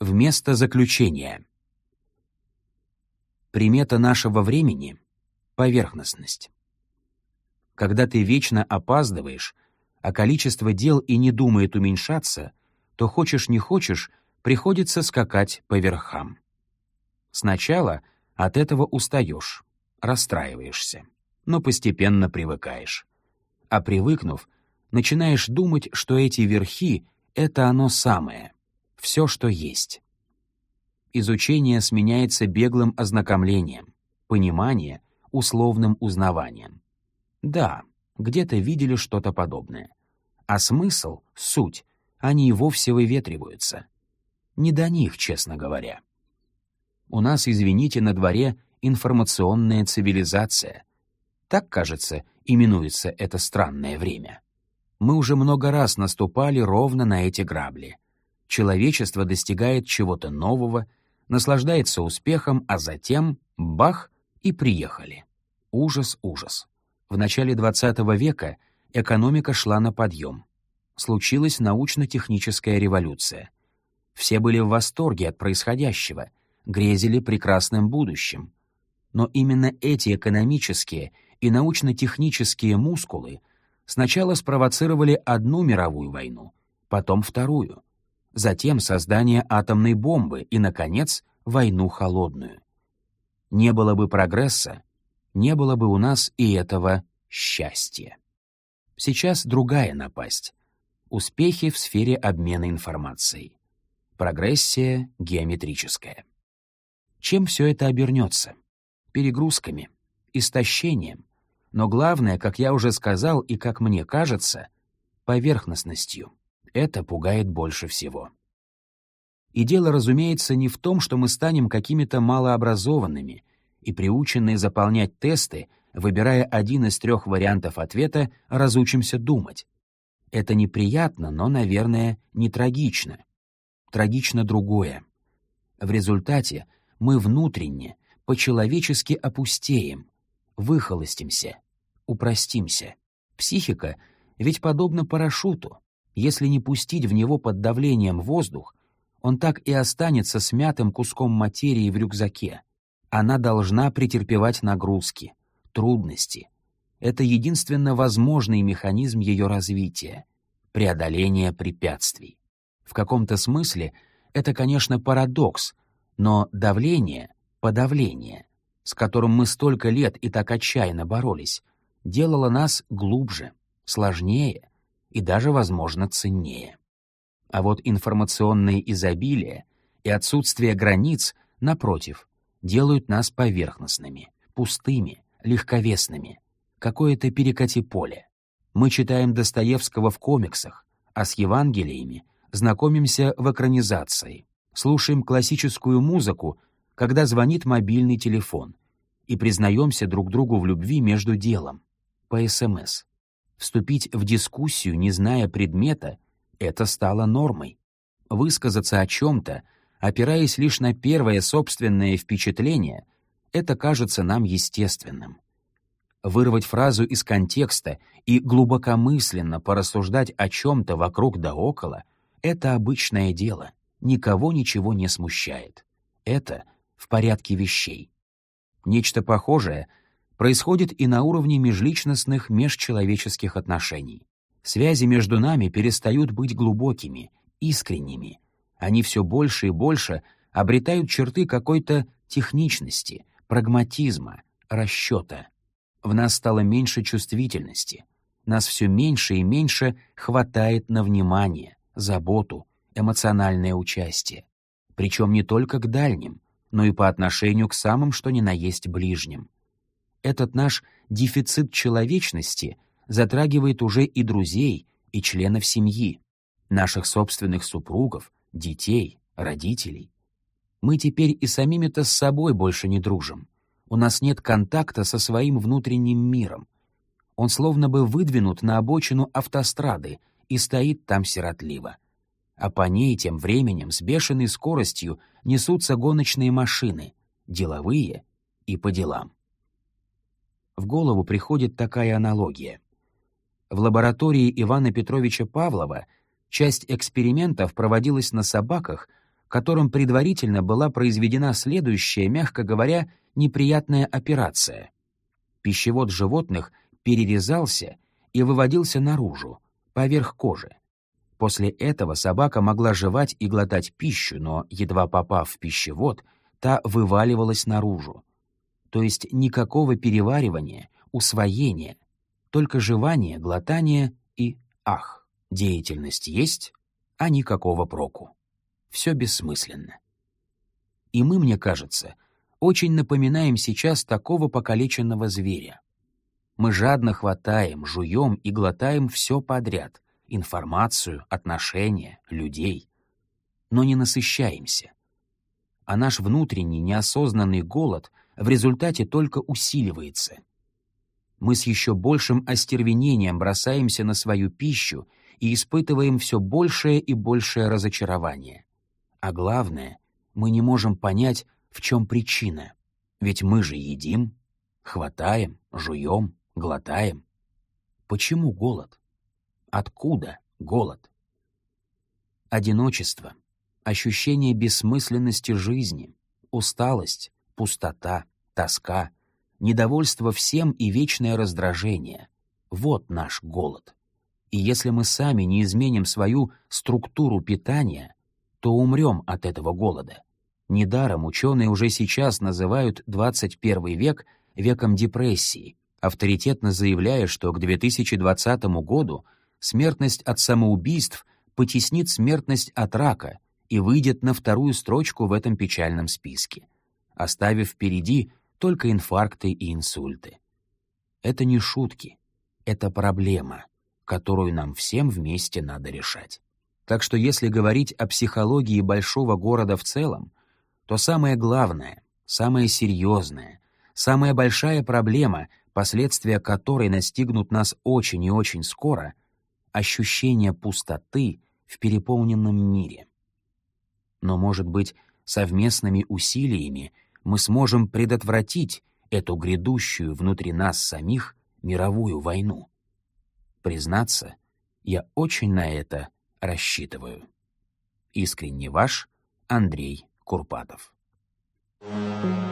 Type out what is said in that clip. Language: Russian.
Вместо заключения. Примета нашего времени — поверхностность. Когда ты вечно опаздываешь, а количество дел и не думает уменьшаться, то хочешь не хочешь, приходится скакать по верхам. Сначала от этого устаешь, расстраиваешься, но постепенно привыкаешь. А привыкнув, начинаешь думать, что эти верхи — это оно самое — все, что есть. Изучение сменяется беглым ознакомлением, понимание — условным узнаванием. Да, где-то видели что-то подобное. А смысл, суть, они и вовсе выветриваются. Не до них, честно говоря. У нас, извините, на дворе информационная цивилизация. Так, кажется, именуется это странное время. Мы уже много раз наступали ровно на эти грабли — человечество достигает чего-то нового, наслаждается успехом, а затем — бах — и приехали. Ужас, ужас. В начале XX века экономика шла на подъем. Случилась научно-техническая революция. Все были в восторге от происходящего, грезили прекрасным будущим. Но именно эти экономические и научно-технические мускулы сначала спровоцировали одну мировую войну, потом вторую — затем создание атомной бомбы и, наконец, войну холодную. Не было бы прогресса, не было бы у нас и этого счастья. Сейчас другая напасть. Успехи в сфере обмена информацией. Прогрессия геометрическая. Чем все это обернется? Перегрузками, истощением, но главное, как я уже сказал и как мне кажется, поверхностностью. Это пугает больше всего. И дело, разумеется, не в том, что мы станем какими-то малообразованными и приученные заполнять тесты, выбирая один из трех вариантов ответа, разучимся думать. Это неприятно, но, наверное, не трагично. Трагично другое. В результате мы внутренне, по-человечески опустеем, выхолостимся, упростимся. Психика ведь подобна парашюту. Если не пустить в него под давлением воздух, он так и останется смятым куском материи в рюкзаке. Она должна претерпевать нагрузки, трудности. Это единственно возможный механизм ее развития — преодоление препятствий. В каком-то смысле это, конечно, парадокс, но давление, подавление, с которым мы столько лет и так отчаянно боролись, делало нас глубже, сложнее, и даже, возможно, ценнее. А вот информационное изобилие и отсутствие границ, напротив, делают нас поверхностными, пустыми, легковесными, какое-то перекати поле. Мы читаем Достоевского в комиксах, а с Евангелиями знакомимся в экранизации, слушаем классическую музыку, когда звонит мобильный телефон, и признаемся друг другу в любви между делом, по СМС. Вступить в дискуссию, не зная предмета, это стало нормой. Высказаться о чем-то, опираясь лишь на первое собственное впечатление, это кажется нам естественным. Вырвать фразу из контекста и глубокомысленно порассуждать о чем-то вокруг да около — это обычное дело, никого ничего не смущает. Это в порядке вещей. Нечто похожее — происходит и на уровне межличностных межчеловеческих отношений. Связи между нами перестают быть глубокими, искренними. Они все больше и больше обретают черты какой-то техничности, прагматизма, расчета. В нас стало меньше чувствительности. Нас все меньше и меньше хватает на внимание, заботу, эмоциональное участие. Причем не только к дальним, но и по отношению к самым что ни на есть ближним этот наш дефицит человечности затрагивает уже и друзей, и членов семьи, наших собственных супругов, детей, родителей. Мы теперь и самими-то с собой больше не дружим. У нас нет контакта со своим внутренним миром. Он словно бы выдвинут на обочину автострады и стоит там сиротливо. А по ней тем временем с бешеной скоростью несутся гоночные машины, деловые и по делам в голову приходит такая аналогия. В лаборатории Ивана Петровича Павлова часть экспериментов проводилась на собаках, которым предварительно была произведена следующая, мягко говоря, неприятная операция. Пищевод животных перерезался и выводился наружу, поверх кожи. После этого собака могла жевать и глотать пищу, но, едва попав в пищевод, та вываливалась наружу. То есть никакого переваривания, усвоения, только жевание, глотание и ах. Деятельность есть, а никакого проку. Все бессмысленно. И мы, мне кажется, очень напоминаем сейчас такого покалеченного зверя. Мы жадно хватаем, жуем и глотаем все подряд, информацию, отношения, людей. Но не насыщаемся. А наш внутренний неосознанный голод в результате только усиливается. Мы с еще большим остервенением бросаемся на свою пищу и испытываем все большее и большее разочарование. А главное, мы не можем понять, в чем причина. Ведь мы же едим, хватаем, жуем, глотаем. Почему голод? Откуда голод? Одиночество, ощущение бессмысленности жизни, усталость, пустота, тоска, недовольство всем и вечное раздражение — вот наш голод. И если мы сами не изменим свою структуру питания, то умрем от этого голода. Недаром ученые уже сейчас называют 21 век веком депрессии, авторитетно заявляя, что к 2020 году — смертность от самоубийств потеснит смертность от рака и выйдет на вторую строчку в этом печальном списке, оставив впереди только инфаркты и инсульты. Это не шутки, это проблема, которую нам всем вместе надо решать. Так что если говорить о психологии большого города в целом, то самое главное, самое серьезное, самая большая проблема, последствия которой настигнут нас очень и очень скоро, ощущение пустоты в переполненном мире. Но, может быть, совместными усилиями мы сможем предотвратить эту грядущую внутри нас самих мировую войну. Признаться, я очень на это рассчитываю. Искренне ваш Андрей Курпатов. Thank you.